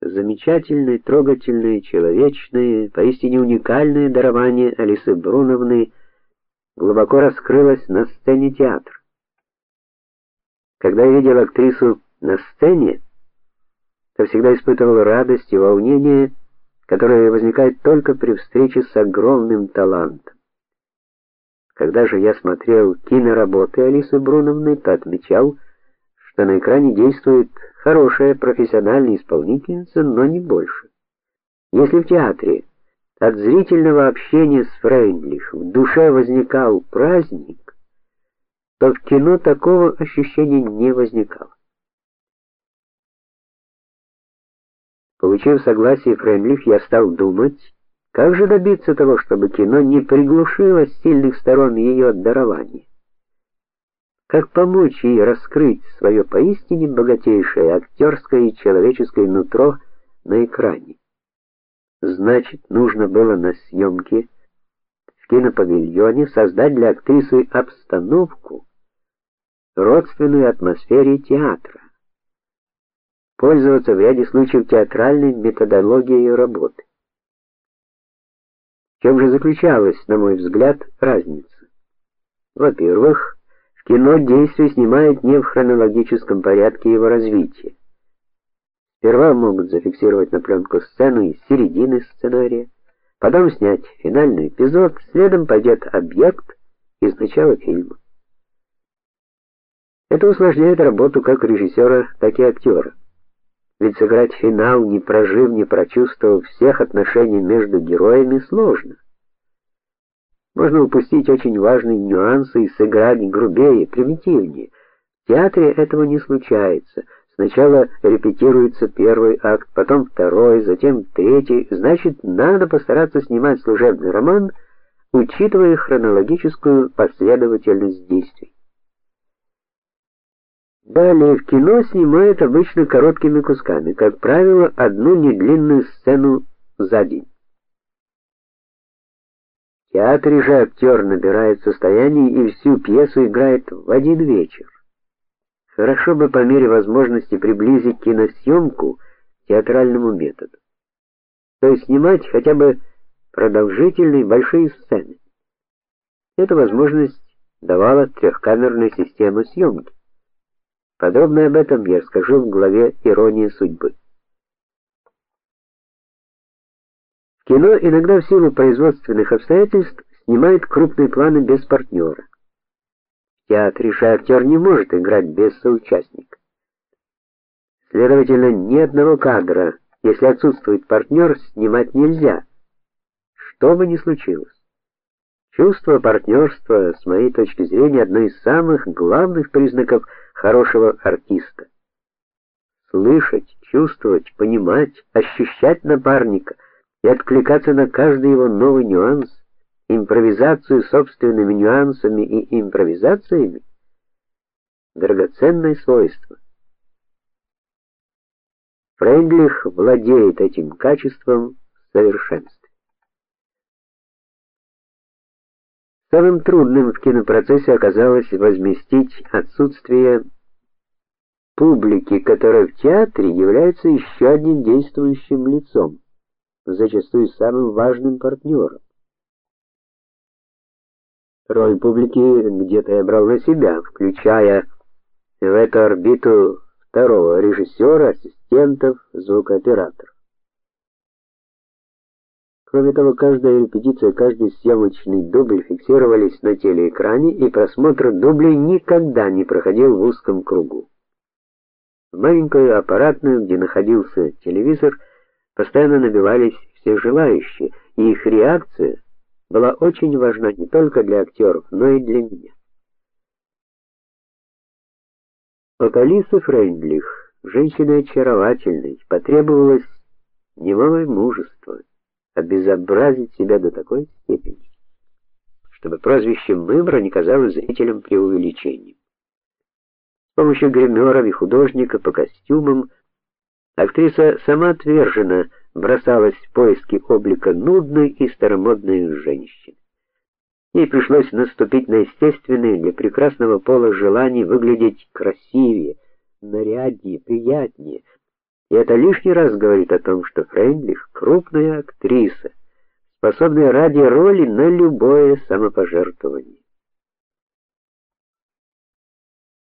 замечательное, трогательное, человечное, поистине уникальное дарование Алисы Бруновны глубоко раскрылось на сцене театра. Когда я видел актрису на сцене, то всегда испытывал радость и волнение, которое возникает только при встрече с огромным талантом. Когда же я смотрел киноработы Алисы Бруновны, то отмечал, что на экране действует хорошая профессиональная исполнительница, но не больше. Если в театре от зрительного общения с Фрейндлих в душе возникал праздник, то в кино такого ощущения не возникало. Получив согласие Фрейндлих, я стал думать, как же добиться того, чтобы кино не приглушило сильных сторон ее дарования. Как помочь ей раскрыть свое поистине богатейшее актерское и человеческое нутро на экране? Значит, нужно было на съемке в кинопавильоне создать для актрисы обстановку, родственную атмосфере театра. Пользоваться в ряде случаев театральной методологией работы. В чем же заключалась, на мой взгляд, разница? Во-первых, Кино действие снимает не в хронологическом порядке его развития. Сперва могут зафиксировать на пленку сцену из середины сценария, потом снять финальный эпизод, следом пойдет объект из начала фильма. Это усложняет работу как режиссера, так и актера. Ведь сыграть финал, не прожив, не прочувствовав всех отношений между героями, сложно. Можно упустить очень важные нюансы и сыграть грубее, примитивнее. В театре этого не случается. Сначала репетируется первый акт, потом второй, затем третий. Значит, надо постараться снимать служебный роман, учитывая хронологическую последовательность действий. Далее в кино снимают обычно короткими кусками, как правило, одну недлинную сцену за день театре же актер набирает состояние и всю пьесу играет в один вечер. Хорошо бы по мере возможности приблизить киносъемку к театральному методу. То есть снимать хотя бы продолжительные большие сцены. Эта возможность давала трехкамерная система съемки. Подробно об этом я скажу в главе Ирония судьбы. Кино иногда в силу производственных обстоятельств снимает крупные планы без партнера. В театре же актер не может играть без соучастника. Следовательно, ни одного кадра, если отсутствует партнер, снимать нельзя. Что бы ни случилось. Чувство партнерства, с моей точки зрения, одно из самых главных признаков хорошего артиста. Слышать, чувствовать, понимать, ощущать напарника — и откликаться на каждый его новый нюанс, импровизацию собственными нюансами и импровизациями драгоценное свойство. Фрейндлих владеет этим качеством в совершенстве. Самым трудным в кинопроцессе оказалось возместить отсутствие публики, которая в театре является еще одним действующим лицом зачастую самым важным партнером. Роль публики где-то я брал на себя, включая в эту орбиту второго режиссера, ассистентов, звукооператоров. Кроме того, каждая репетиция, каждый съемочный дубль фиксировались на телеэкране, и просмотр дублей никогда не проходил в узком кругу. В маленькую аппаратную, где находился телевизор, постоянно набивались все желающие, и их реакция была очень важна не только для актеров, но и для меня. От Алисы Фрейндлих, женщины очаровательной, потребовалось немалое мужество обезобразить себя до такой степени, чтобы прозвище Мымра не казалось зрителям преувеличением. С помощью гримеров и художника по костюмам актриса сама отверженно бросалась в поиски облика нудной и старомодной женщины. Ей пришлось наступить на естественное для прекрасного пола желание выглядеть красивее, наряднее, приятнее. И это лишний раз говорит о том, что Фрейндлих крупная актриса, способная ради роли на любое самопожертвование.